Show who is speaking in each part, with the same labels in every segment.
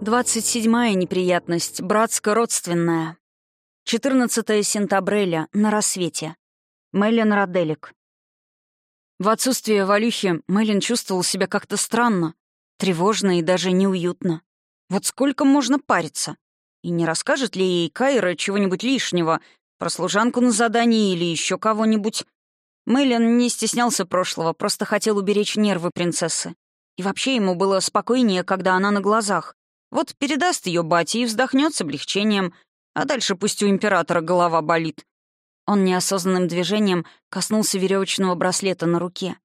Speaker 1: Двадцать седьмая неприятность, братско-родственная. 14 сентября, на рассвете. Мэлен Роделик. В отсутствие Валюхи Мэлен чувствовал себя как-то странно, тревожно и даже неуютно. Вот сколько можно париться? И не расскажет ли ей Кайра чего-нибудь лишнего, про служанку на задании или еще кого-нибудь? Мэлен не стеснялся прошлого, просто хотел уберечь нервы принцессы. И вообще ему было спокойнее, когда она на глазах. Вот передаст ее бате и вздохнет с облегчением, а дальше пусть у императора голова болит. Он неосознанным движением коснулся веревочного браслета на руке.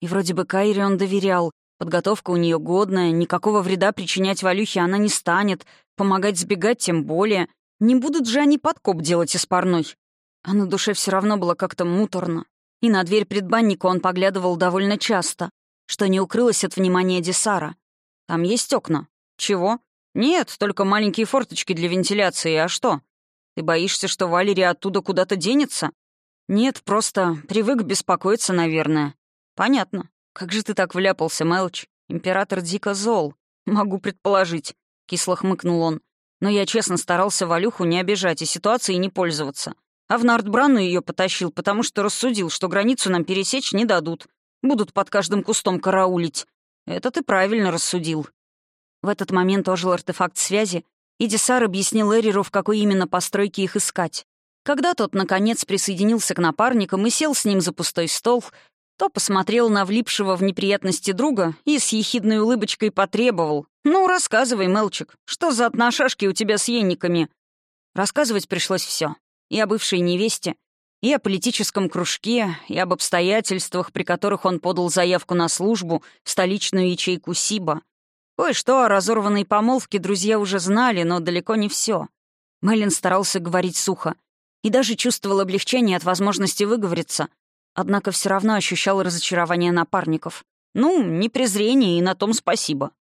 Speaker 1: И вроде бы Кайре он доверял. Подготовка у нее годная, никакого вреда причинять Валюхе она не станет, помогать сбегать тем более. Не будут же они подкоп делать из парной. А на душе все равно было как-то муторно. И на дверь предбанника он поглядывал довольно часто, что не укрылось от внимания Десара. Там есть окна. Чего? «Нет, только маленькие форточки для вентиляции. А что? Ты боишься, что Валерия оттуда куда-то денется?» «Нет, просто привык беспокоиться, наверное». «Понятно. Как же ты так вляпался, Мелч? Император дико зол. Могу предположить», — кисло хмыкнул он. «Но я честно старался Валюху не обижать и ситуацией не пользоваться. А в Нардбрану ее потащил, потому что рассудил, что границу нам пересечь не дадут. Будут под каждым кустом караулить. Это ты правильно рассудил. В этот момент ожил артефакт связи, и Десар объяснил Эриру, в какой именно постройке их искать. Когда тот, наконец, присоединился к напарникам и сел с ним за пустой стол, то посмотрел на влипшего в неприятности друга и с ехидной улыбочкой потребовал. «Ну, рассказывай, Мелчик, что за отношашки у тебя с ейниками?» Рассказывать пришлось все: И о бывшей невесте, и о политическом кружке, и об обстоятельствах, при которых он подал заявку на службу в столичную ячейку Сиба, Кое-что о разорванной помолвке друзья уже знали, но далеко не все. Мэлен старался говорить сухо и даже чувствовал облегчение от возможности выговориться, однако все равно ощущал разочарование напарников. Ну, не презрение, и на том спасибо.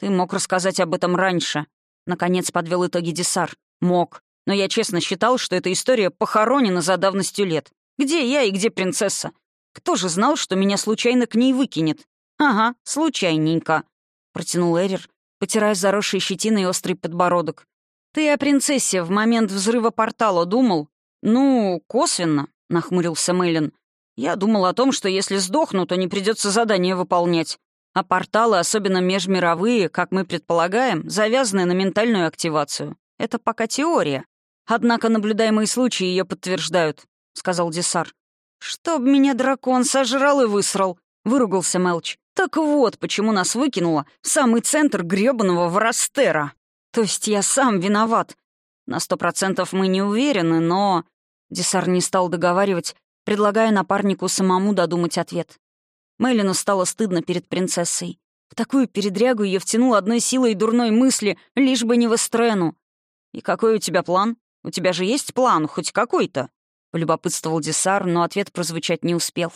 Speaker 1: Ты мог рассказать об этом раньше. Наконец подвел итоги Десар. Мог. Но я честно считал, что эта история похоронена за давностью лет. Где я и где принцесса? Кто же знал, что меня случайно к ней выкинет? Ага, случайненько. — протянул Эрир, потирая заросший щетиной острый подбородок. «Ты о принцессе в момент взрыва портала думал?» «Ну, косвенно», — нахмурился Мэйлин. «Я думал о том, что если сдохну, то не придется задание выполнять. А порталы, особенно межмировые, как мы предполагаем, завязаны на ментальную активацию. Это пока теория. Однако наблюдаемые случаи ее подтверждают», — сказал Десар. «Чтоб меня дракон сожрал и высрал», — выругался Мелч. Так вот, почему нас выкинуло в самый центр грёбаного Воростера. То есть я сам виноват. На сто процентов мы не уверены, но...» Десар не стал договаривать, предлагая напарнику самому додумать ответ. Мейлину стало стыдно перед принцессой. В такую передрягу ее втянул одной силой дурной мысли, лишь бы не в Эстрену. «И какой у тебя план? У тебя же есть план, хоть какой-то?» — полюбопытствовал Десар, но ответ прозвучать не успел.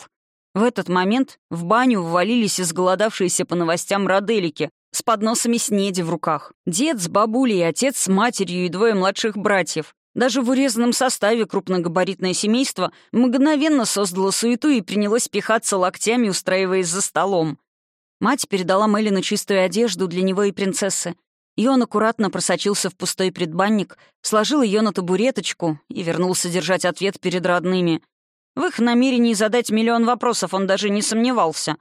Speaker 1: В этот момент в баню ввалились изголодавшиеся по новостям роделики с подносами снеди в руках. Дед с бабулей, отец с матерью и двое младших братьев. Даже в урезанном составе крупногабаритное семейство мгновенно создало суету и принялось пихаться локтями, устраиваясь за столом. Мать передала Мелину чистую одежду для него и принцессы, и он аккуратно просочился в пустой предбанник, сложил ее на табуреточку и вернулся держать ответ перед родными — в их намерении задать миллион вопросов он даже не сомневался.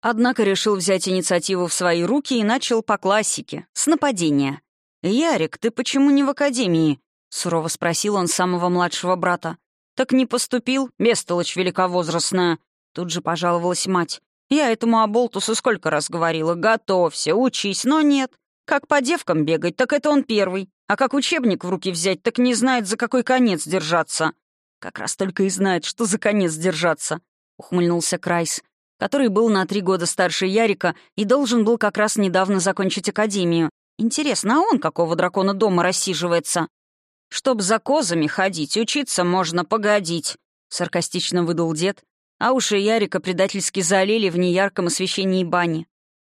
Speaker 1: Однако решил взять инициативу в свои руки и начал по классике, с нападения. «Ярик, ты почему не в академии?» — сурово спросил он самого младшего брата. «Так не поступил, бестолочь великовозрастная». Тут же пожаловалась мать. «Я этому оболтусу сколько раз говорила, готовься, учись, но нет. Как по девкам бегать, так это он первый. А как учебник в руки взять, так не знает, за какой конец держаться. «Как раз только и знает, что за конец держаться», — ухмыльнулся Крайс, который был на три года старше Ярика и должен был как раз недавно закончить академию. Интересно, а он какого дракона дома рассиживается? «Чтоб за козами ходить, учиться можно погодить», — саркастично выдал дед, а уши Ярика предательски залили в неярком освещении бани.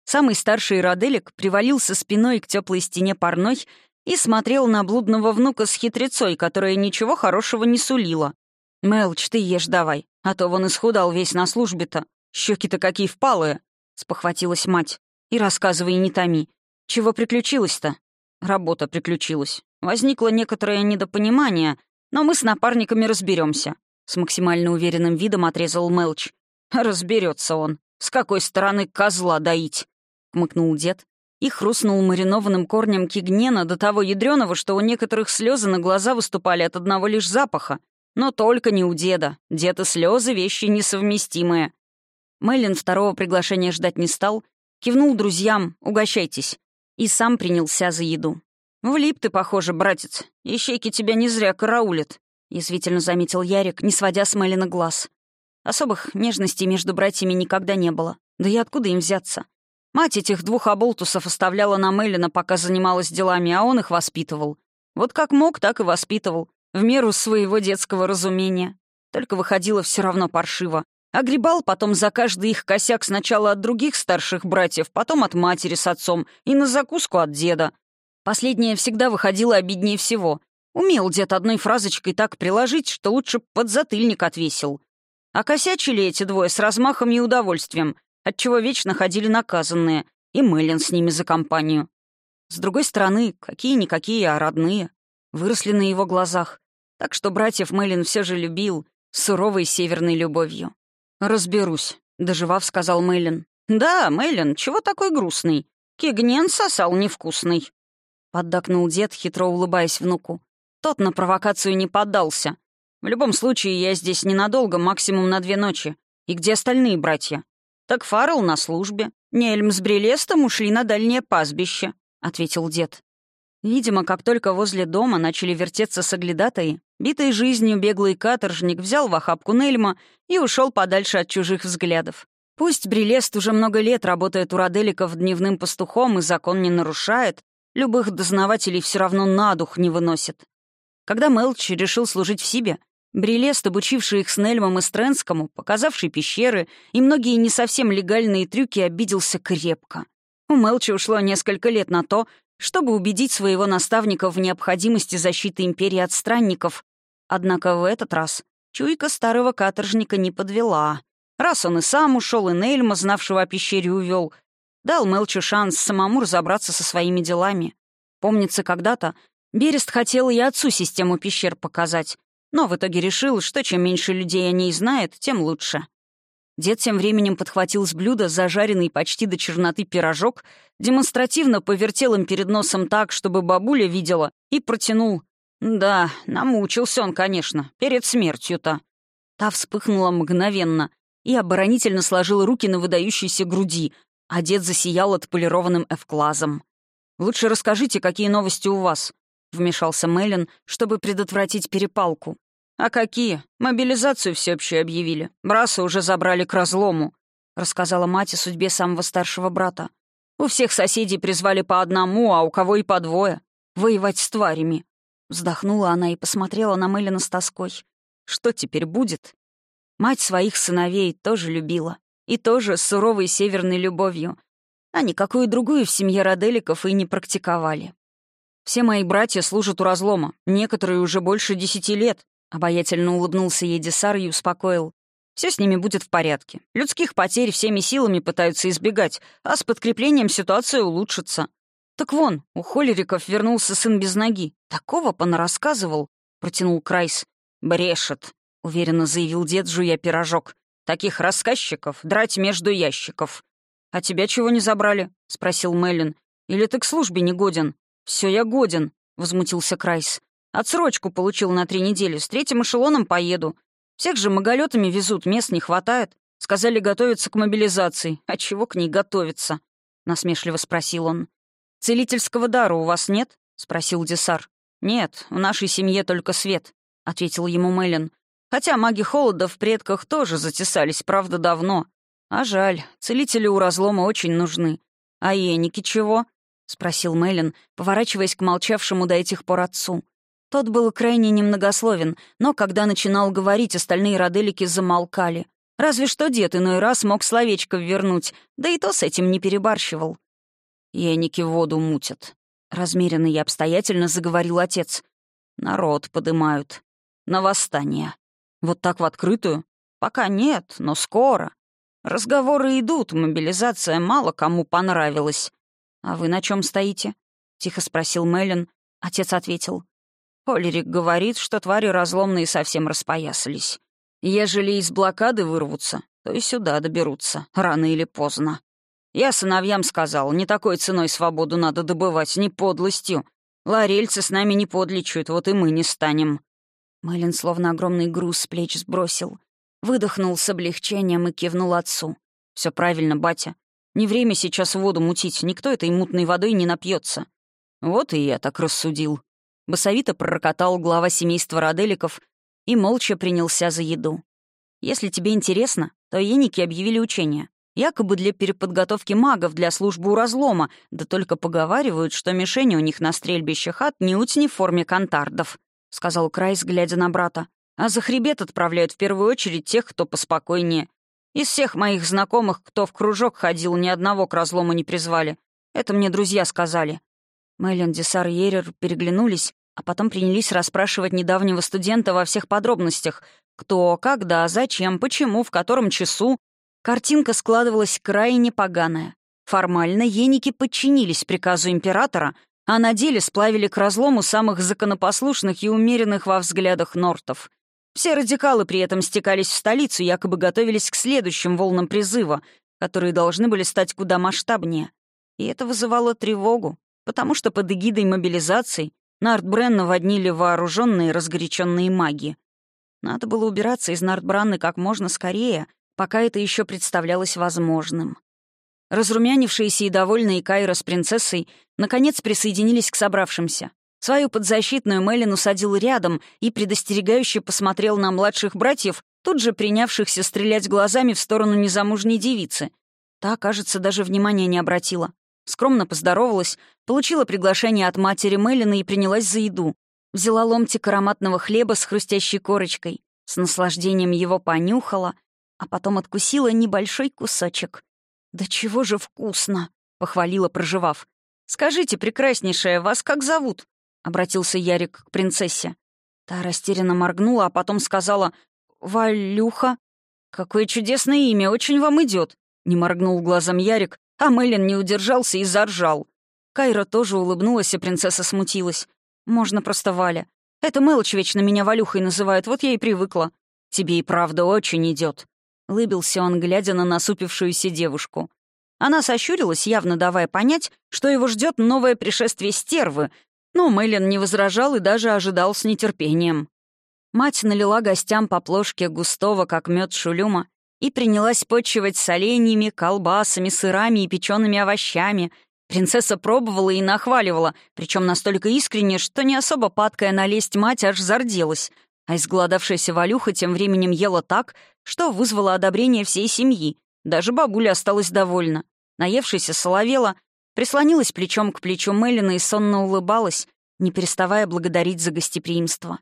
Speaker 1: Самый старший Роделик привалился спиной к теплой стене парной и смотрел на блудного внука с хитрецой, которая ничего хорошего не сулила. «Мелч, ты ешь давай, а то вон исхудал весь на службе-то. Щеки-то какие впалые!» — спохватилась мать. «И рассказывай, не томи. Чего приключилось-то? Работа приключилась. Возникло некоторое недопонимание, но мы с напарниками разберемся. С максимально уверенным видом отрезал Мелч. Разберется он. С какой стороны козла доить? Хмыкнул дед и хрустнул маринованным корнем кигнена до того ядреного, что у некоторых слезы на глаза выступали от одного лишь запаха. Но только не у деда. Дед и слезы — вещи несовместимые. Мэлен второго приглашения ждать не стал, кивнул друзьям «Угощайтесь» и сам принялся за еду. «Влип ты, похоже, братец. Ищейки тебя не зря караулят», — язвительно заметил Ярик, не сводя с Мэлена глаз. Особых нежностей между братьями никогда не было. Да и откуда им взяться? Мать этих двух оболтусов оставляла на Мэлена, пока занималась делами, а он их воспитывал. Вот как мог, так и воспитывал. В меру своего детского разумения. Только выходило все равно паршиво. Огребал потом за каждый их косяк сначала от других старших братьев, потом от матери с отцом и на закуску от деда. Последнее всегда выходило обиднее всего. Умел дед одной фразочкой так приложить, что лучше подзатыльник отвесил. А косячили эти двое с размахом и удовольствием, отчего вечно ходили наказанные, и Мэлен с ними за компанию. С другой стороны, какие-никакие, а родные. Выросли на его глазах. Так что братьев Мэлен все же любил, суровой северной любовью. «Разберусь», — доживав, сказал Мэйлин. «Да, Мэйлин, чего такой грустный? Кигнен сосал невкусный». Поддакнул дед, хитро улыбаясь внуку. Тот на провокацию не поддался. В любом случае, я здесь ненадолго, максимум на две ночи. И где остальные братья? Так Фаррелл на службе. Нельм с Брелестом ушли на дальнее пастбище, — ответил дед. Видимо, как только возле дома начали вертеться соглядатаи, битый жизнью беглый каторжник взял в охапку Нельма и ушел подальше от чужих взглядов. Пусть Брелест уже много лет работает у Роделиков дневным пастухом и закон не нарушает, любых дознавателей все равно на дух не выносит. Когда Мелч решил служить в Сибе, Брелест, обучивший их с Нельмом и Стрэнскому, показавший пещеры и многие не совсем легальные трюки, обиделся крепко. У Мелча ушло несколько лет на то, чтобы убедить своего наставника в необходимости защиты империи от странников. Однако в этот раз чуйка старого каторжника не подвела. Раз он и сам ушел, и Нельма, знавшего о пещере, увел, дал Мелчу шанс самому разобраться со своими делами. Помнится, когда-то Берест хотел и отцу систему пещер показать, но в итоге решил, что чем меньше людей о ней знает, тем лучше. Дед тем временем подхватил с блюда зажаренный почти до черноты пирожок, демонстративно повертел им перед носом так, чтобы бабуля видела, и протянул. Да, намучился он, конечно, перед смертью-то. Та вспыхнула мгновенно и оборонительно сложил руки на выдающейся груди, а дед засиял отполированным эвклазом. «Лучше расскажите, какие новости у вас», — вмешался Меллен, чтобы предотвратить перепалку. «А какие? Мобилизацию всеобщую объявили. Браса уже забрали к разлому», — рассказала мать о судьбе самого старшего брата. «У всех соседей призвали по одному, а у кого и по двое. Воевать с тварями». Вздохнула она и посмотрела на Мэлина с тоской. «Что теперь будет?» Мать своих сыновей тоже любила. И тоже с суровой северной любовью. А никакую другую в семье Роделиков и не практиковали. Все мои братья служат у разлома, некоторые уже больше десяти лет, Обаятельно улыбнулся ей Десар и успокоил. Все с ними будет в порядке. Людских потерь всеми силами пытаются избегать, а с подкреплением ситуация улучшится. Так вон, у холериков вернулся сын без ноги. Такого понарассказывал, протянул Крайс. Брешет, уверенно заявил дед, жуя пирожок. Таких рассказчиков драть между ящиков. «А тебя чего не забрали?» — спросил Меллин. «Или ты к службе не годен?» «Все я годен», — возмутился Крайс. Отсрочку получил на три недели, с третьим эшелоном поеду. Всех же маголетами везут, мест не хватает. Сказали готовиться к мобилизации. А чего к ней готовиться?» — насмешливо спросил он. «Целительского дара у вас нет?» — спросил Десар. «Нет, в нашей семье только свет», — ответил ему Мэлен. «Хотя маги холода в предках тоже затесались, правда, давно. А жаль, целители у разлома очень нужны. А еники чего?» — спросил Мэлен, поворачиваясь к молчавшему до этих пор отцу. Тот был крайне немногословен, но когда начинал говорить, остальные роделики замолкали. Разве что дед иной раз мог словечко вернуть, да и то с этим не перебарщивал. «Еники воду мутят», — размеренно и обстоятельно заговорил отец. «Народ подымают. На восстание. Вот так в открытую? Пока нет, но скоро. Разговоры идут, мобилизация мало кому понравилась. А вы на чем стоите? — тихо спросил Мэлен. Отец ответил. Полерик говорит, что твари разломные совсем распоясались. Ежели из блокады вырвутся, то и сюда доберутся, рано или поздно. Я сыновьям сказал, не такой ценой свободу надо добывать, не подлостью. Ларельцы с нами не подличают, вот и мы не станем». Мэлен словно огромный груз с плеч сбросил. Выдохнул с облегчением и кивнул отцу. Все правильно, батя. Не время сейчас воду мутить, никто этой мутной водой не напьется. Вот и я так рассудил. Басовито пророкотал глава семейства Роделиков и молча принялся за еду. Если тебе интересно, то еники объявили учение. Якобы для переподготовки магов для службы у разлома, да только поговаривают, что мишени у них на стрельбищах отнюдь не в форме кантардов», — сказал Крайс, глядя на брата. «А за хребет отправляют в первую очередь тех, кто поспокойнее. Из всех моих знакомых, кто в кружок ходил, ни одного к разлому не призвали. Это мне друзья сказали». Мэлен, Десар и Ерер переглянулись, а потом принялись расспрашивать недавнего студента во всех подробностях. Кто, когда, зачем, почему, в котором часу, Картинка складывалась крайне поганая. Формально еники подчинились приказу императора, а на деле сплавили к разлому самых законопослушных и умеренных во взглядах нортов. Все радикалы при этом стекались в столицу, якобы готовились к следующим волнам призыва, которые должны были стать куда масштабнее. И это вызывало тревогу, потому что под эгидой мобилизации Нартбрен наводнили вооруженные разгоряченные маги. Надо было убираться из Нартбранны как можно скорее — пока это еще представлялось возможным. Разрумянившиеся и довольные Кайра с принцессой наконец присоединились к собравшимся. Свою подзащитную Мелин усадил рядом и предостерегающе посмотрел на младших братьев, тут же принявшихся стрелять глазами в сторону незамужней девицы. Та, кажется, даже внимания не обратила. Скромно поздоровалась, получила приглашение от матери Мелина и принялась за еду. Взяла ломтик ароматного хлеба с хрустящей корочкой, с наслаждением его понюхала, а потом откусила небольшой кусочек. «Да чего же вкусно!» — похвалила, проживав. «Скажите, прекраснейшая, вас как зовут?» — обратился Ярик к принцессе. Та растерянно моргнула, а потом сказала «Валюха». «Какое чудесное имя, очень вам идет. не моргнул глазом Ярик, а Мэлен не удержался и заржал. Кайра тоже улыбнулась, и принцесса смутилась. «Можно просто Валя. Это мелочь вечно меня Валюхой называют, вот я и привыкла. Тебе и правда очень идет. Лыбился он, глядя на насупившуюся девушку. Она сощурилась, явно давая понять, что его ждет новое пришествие стервы, но Мэлен не возражал и даже ожидал с нетерпением. Мать налила гостям по плошке густого, как мед шулюма, и принялась почивать соленьями, колбасами, сырами и печеными овощами. Принцесса пробовала и нахваливала, причем настолько искренне, что не особо падкая налезть мать аж зарделась, а изголодавшаяся Валюха тем временем ела так, что вызвало одобрение всей семьи. Даже бабуля осталась довольна. Наевшаяся соловела, прислонилась плечом к плечу Мелина и сонно улыбалась, не переставая благодарить за гостеприимство.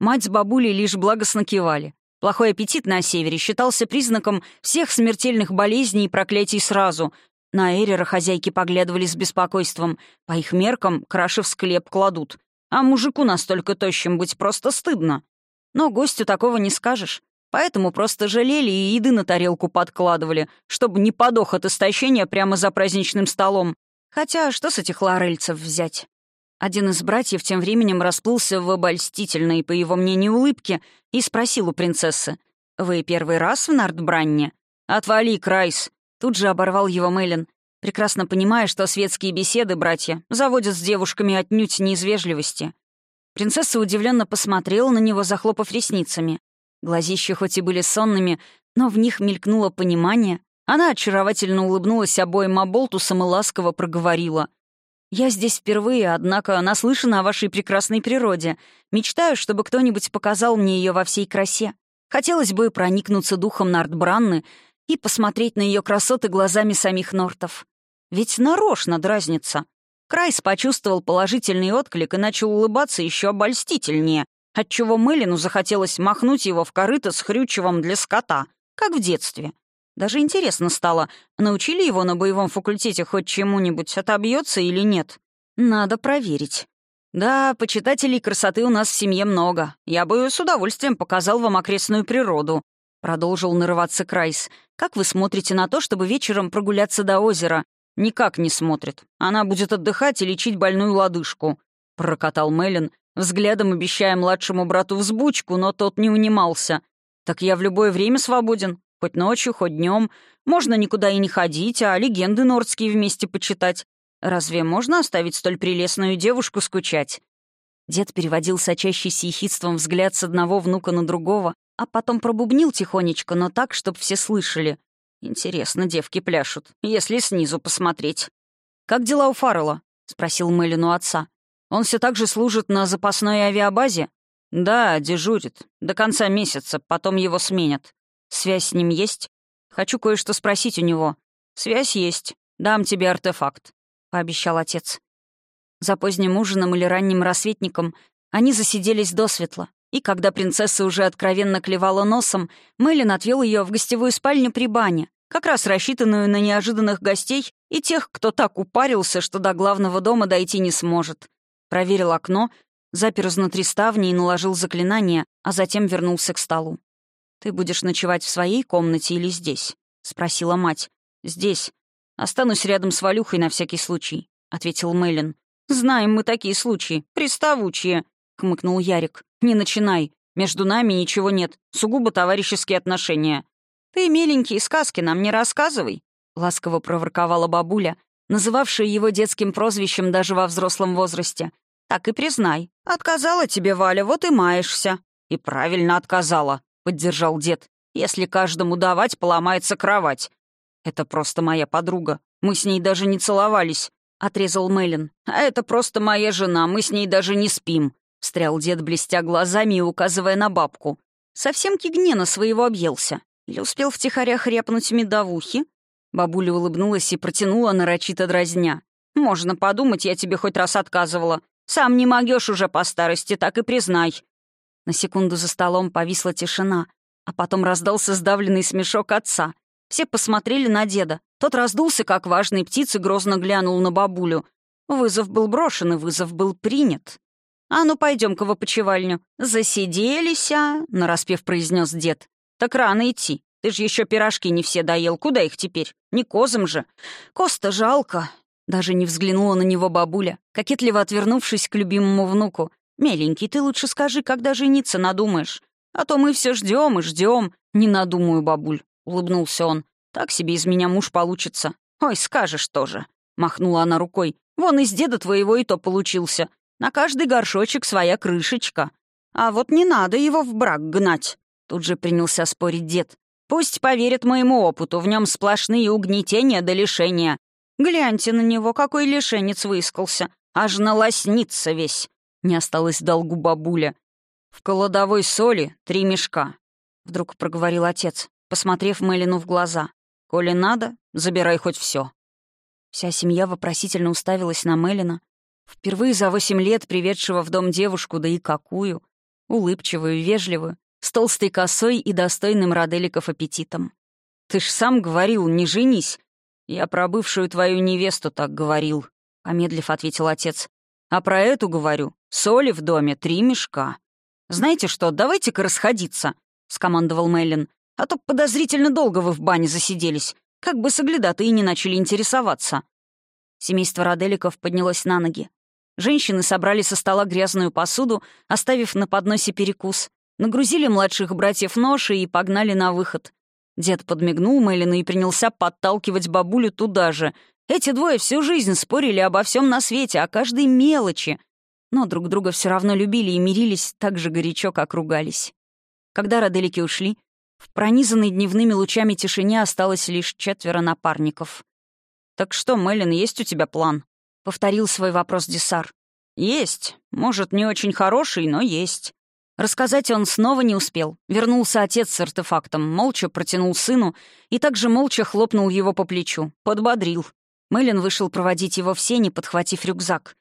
Speaker 1: Мать с бабулей лишь благостно кивали. Плохой аппетит на севере считался признаком всех смертельных болезней и проклятий сразу. На Эрера хозяйки поглядывали с беспокойством. По их меркам краши в склеп кладут. А мужику настолько тощим быть просто стыдно. Но гостю такого не скажешь. Поэтому просто жалели и еды на тарелку подкладывали, чтобы не подох от истощения прямо за праздничным столом. Хотя что с этих лорельцев взять? Один из братьев тем временем расплылся в обольстительной, по его мнению, улыбке и спросил у принцессы. «Вы первый раз в Нардбранне?» «Отвали, Крайс!» Тут же оборвал его Мэлен, прекрасно понимая, что светские беседы братья заводят с девушками отнюдь не из. Принцесса удивленно посмотрела на него, захлопав ресницами. Глазища хоть и были сонными, но в них мелькнуло понимание. Она очаровательно улыбнулась обоим оболтусом и ласково проговорила. «Я здесь впервые, однако наслышана о вашей прекрасной природе. Мечтаю, чтобы кто-нибудь показал мне ее во всей красе. Хотелось бы проникнуться духом Нартбранны и посмотреть на ее красоты глазами самих Нортов. Ведь нарочно дразнится. Крайс почувствовал положительный отклик и начал улыбаться еще обольстительнее, отчего Мэлину захотелось махнуть его в корыто с хрючевом для скота, как в детстве. Даже интересно стало, научили его на боевом факультете хоть чему-нибудь, отобьется или нет. Надо проверить. Да, почитателей красоты у нас в семье много. Я бы с удовольствием показал вам окрестную природу. Продолжил нарываться Крайс. Как вы смотрите на то, чтобы вечером прогуляться до озера? «Никак не смотрит. Она будет отдыхать и лечить больную лодыжку», — прокатал Меллин, взглядом обещая младшему брату взбучку, но тот не унимался. «Так я в любое время свободен. Хоть ночью, хоть днем. Можно никуда и не ходить, а легенды нордские вместе почитать. Разве можно оставить столь прелестную девушку скучать?» Дед переводил сочащийся ехидством взгляд с одного внука на другого, а потом пробубнил тихонечко, но так, чтобы все слышали. «Интересно, девки пляшут, если снизу посмотреть». «Как дела у Фаррелла?» — спросил Мэлен у отца. «Он все так же служит на запасной авиабазе?» «Да, дежурит. До конца месяца, потом его сменят. Связь с ним есть? Хочу кое-что спросить у него. Связь есть. Дам тебе артефакт», — пообещал отец. За поздним ужином или ранним рассветником они засиделись досветло, и когда принцесса уже откровенно клевала носом, Мэлен отвел ее в гостевую спальню при бане, как раз рассчитанную на неожиданных гостей и тех, кто так упарился, что до главного дома дойти не сможет. Проверил окно, запер изнутри ставни и наложил заклинание, а затем вернулся к столу. «Ты будешь ночевать в своей комнате или здесь?» — спросила мать. «Здесь. Останусь рядом с Валюхой на всякий случай», — ответил Мэлен. «Знаем мы такие случаи. Приставучие», — хмыкнул Ярик. «Не начинай. Между нами ничего нет. Сугубо товарищеские отношения». «Ты, миленькие сказки нам не рассказывай», — ласково проворковала бабуля, называвшая его детским прозвищем даже во взрослом возрасте. «Так и признай. Отказала тебе Валя, вот и маешься». «И правильно отказала», — поддержал дед. «Если каждому давать, поломается кровать». «Это просто моя подруга. Мы с ней даже не целовались», — отрезал Мэлен. «А это просто моя жена, мы с ней даже не спим», — встрял дед, блестя глазами и указывая на бабку. «Совсем кигнена своего объелся. Или успел втихаря хряпнуть медовухи?» Бабуля улыбнулась и протянула нарочито дразня. «Можно подумать, я тебе хоть раз отказывала. Сам не могешь уже по старости, так и признай». На секунду за столом повисла тишина, а потом раздался сдавленный смешок отца. Все посмотрели на деда. Тот раздулся, как важный птиц, и грозно глянул на бабулю. Вызов был брошен, и вызов был принят. «А ну, пойдем-ка в опочивальню. Засиделись, а?» — нараспев произнес дед. «Так рано идти. Ты же еще пирожки не все доел. Куда их теперь? Не козам же. Коста жалко». Даже не взглянула на него бабуля, кокетливо отвернувшись к любимому внуку. «Меленький, ты лучше скажи, когда жениться надумаешь. А то мы все ждем и ждем. Не надумаю, бабуль», — улыбнулся он. Так себе из меня муж получится. Ой, скажешь тоже. Махнула она рукой. Вон из деда твоего и то получился. На каждый горшочек своя крышечка. А вот не надо его в брак гнать. Тут же принялся спорить дед. Пусть поверит моему опыту, в нем сплошные угнетения до лишения. Гляньте на него, какой лишенец выискался. Аж налоснится весь. Не осталось долгу бабуля. В кладовой соли три мешка. Вдруг проговорил отец, посмотрев Мелину в глаза. Коли надо, забирай хоть все. Вся семья вопросительно уставилась на Мелина, впервые за восемь лет приведшего в дом девушку, да и какую, улыбчивую, вежливую, с толстой косой и достойным роделиков аппетитом. «Ты ж сам говорил, не женись!» «Я про бывшую твою невесту так говорил», — помедлив ответил отец. «А про эту говорю. Соли в доме три мешка». «Знаете что, давайте-ка расходиться», — скомандовал Меллин. А то подозрительно долго вы в бане засиделись, как бы соглядатые не начали интересоваться». Семейство Роделиков поднялось на ноги. Женщины собрали со стола грязную посуду, оставив на подносе перекус, нагрузили младших братьев ноши и погнали на выход. Дед подмигнул Мэлину и принялся подталкивать бабулю туда же. Эти двое всю жизнь спорили обо всем на свете, о каждой мелочи. Но друг друга все равно любили и мирились так же горячо, как ругались. Когда Роделики ушли, в пронизанной дневными лучами тишине осталось лишь четверо напарников. «Так что, Мэлен, есть у тебя план?» — повторил свой вопрос Десар. «Есть. Может, не очень хороший, но есть». Рассказать он снова не успел. Вернулся отец с артефактом, молча протянул сыну и также молча хлопнул его по плечу. Подбодрил. Мэлен вышел проводить его в сене, подхватив рюкзак.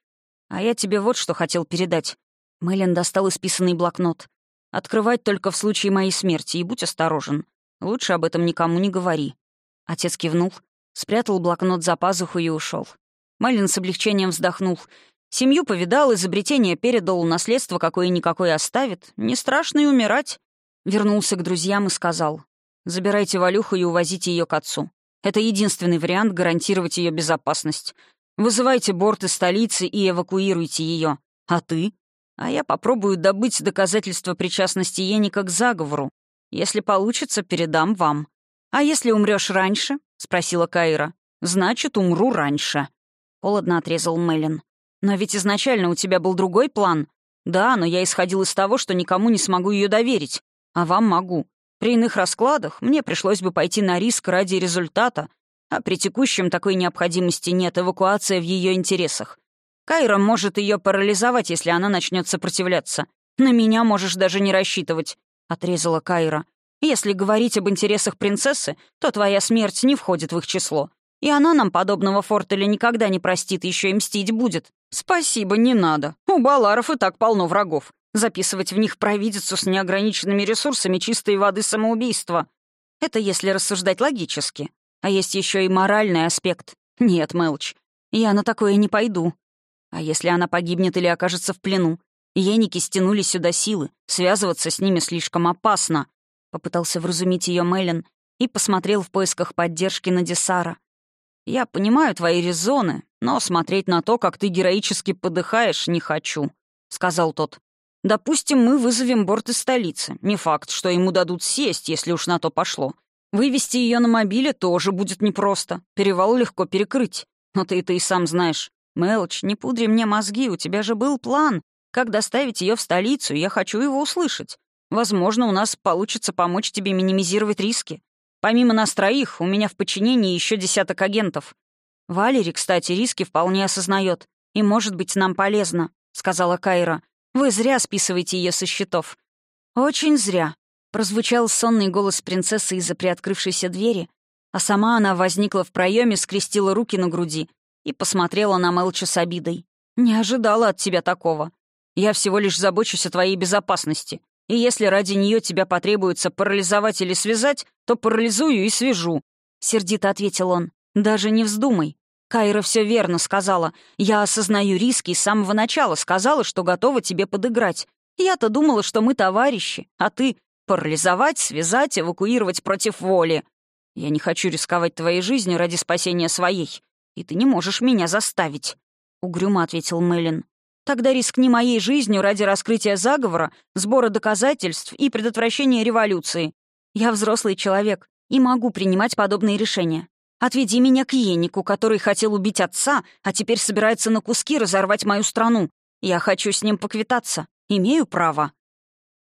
Speaker 1: «А я тебе вот что хотел передать». Мэлен достал исписанный блокнот. Открывать только в случае моей смерти, и будь осторожен. Лучше об этом никому не говори». Отец кивнул, спрятал блокнот за пазуху и ушел. Малин с облегчением вздохнул. Семью повидал, изобретение передал, наследство какое-никакое оставит. Не страшно и умирать. Вернулся к друзьям и сказал. «Забирайте Валюху и увозите ее к отцу. Это единственный вариант гарантировать ее безопасность. Вызывайте борт из столицы и эвакуируйте ее. А ты? А я попробую добыть доказательства причастности Еника к заговору. Если получится, передам вам. А если умрешь раньше? спросила Кайра. Значит, умру раньше. Холодно отрезал Мелин. Но ведь изначально у тебя был другой план. Да, но я исходил из того, что никому не смогу ее доверить. А вам могу. При иных раскладах мне пришлось бы пойти на риск ради результата, а при текущем такой необходимости нет, эвакуация в ее интересах. Кайра может ее парализовать, если она начнет сопротивляться. На меня можешь даже не рассчитывать», — отрезала Кайра. «Если говорить об интересах принцессы, то твоя смерть не входит в их число. И она нам подобного фортеля никогда не простит, еще и мстить будет. Спасибо, не надо. У Баларов и так полно врагов. Записывать в них провидицу с неограниченными ресурсами чистой воды самоубийства. Это если рассуждать логически. А есть еще и моральный аспект. Нет, Мелч, я на такое не пойду. А если она погибнет или окажется в плену? Еники стянули сюда силы. Связываться с ними слишком опасно. Попытался вразумить ее Меллен и посмотрел в поисках поддержки на Десара. «Я понимаю твои резоны, но смотреть на то, как ты героически подыхаешь, не хочу», — сказал тот. «Допустим, мы вызовем борт из столицы. Не факт, что ему дадут сесть, если уж на то пошло. Вывести ее на мобиле тоже будет непросто. Перевал легко перекрыть. Но ты это и сам знаешь. «Мелч, не пудри мне мозги, у тебя же был план. Как доставить ее в столицу, я хочу его услышать. Возможно, у нас получится помочь тебе минимизировать риски. Помимо нас троих, у меня в подчинении еще десяток агентов. Валери, кстати, риски вполне осознает. И, может быть, нам полезно», — сказала Кайра. «Вы зря списываете ее со счетов». «Очень зря», — прозвучал сонный голос принцессы из-за приоткрывшейся двери, а сама она возникла в проеме, скрестила руки на груди и посмотрела на Мелча с обидой. «Не ожидала от тебя такого. Я всего лишь забочусь о твоей безопасности. И если ради нее тебя потребуется парализовать или связать, то парализую и свяжу», — сердито ответил он. «Даже не вздумай. Кайра все верно сказала. Я осознаю риски и с самого начала сказала, что готова тебе подыграть. Я-то думала, что мы товарищи, а ты — парализовать, связать, эвакуировать против воли. Я не хочу рисковать твоей жизнью ради спасения своей и ты не можешь меня заставить», — угрюмо ответил Меллин. «Тогда рискни моей жизнью ради раскрытия заговора, сбора доказательств и предотвращения революции. Я взрослый человек и могу принимать подобные решения. Отведи меня к Енику, который хотел убить отца, а теперь собирается на куски разорвать мою страну. Я хочу с ним поквитаться. Имею право».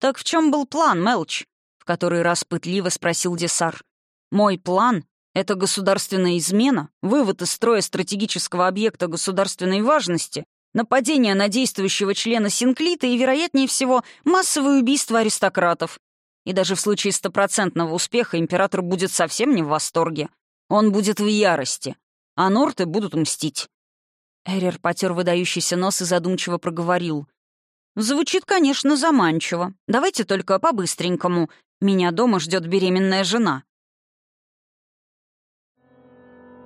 Speaker 1: «Так в чем был план, Мелч?» — в который раз пытливо спросил Десар. «Мой план это государственная измена, вывод из строя стратегического объекта государственной важности, нападение на действующего члена Синклита и, вероятнее всего, массовое убийство аристократов. И даже в случае стопроцентного успеха император будет совсем не в восторге. Он будет в ярости, а норты будут мстить. Эрер потер выдающийся нос и задумчиво проговорил. «Звучит, конечно, заманчиво. Давайте только по-быстренькому. Меня дома ждет беременная жена.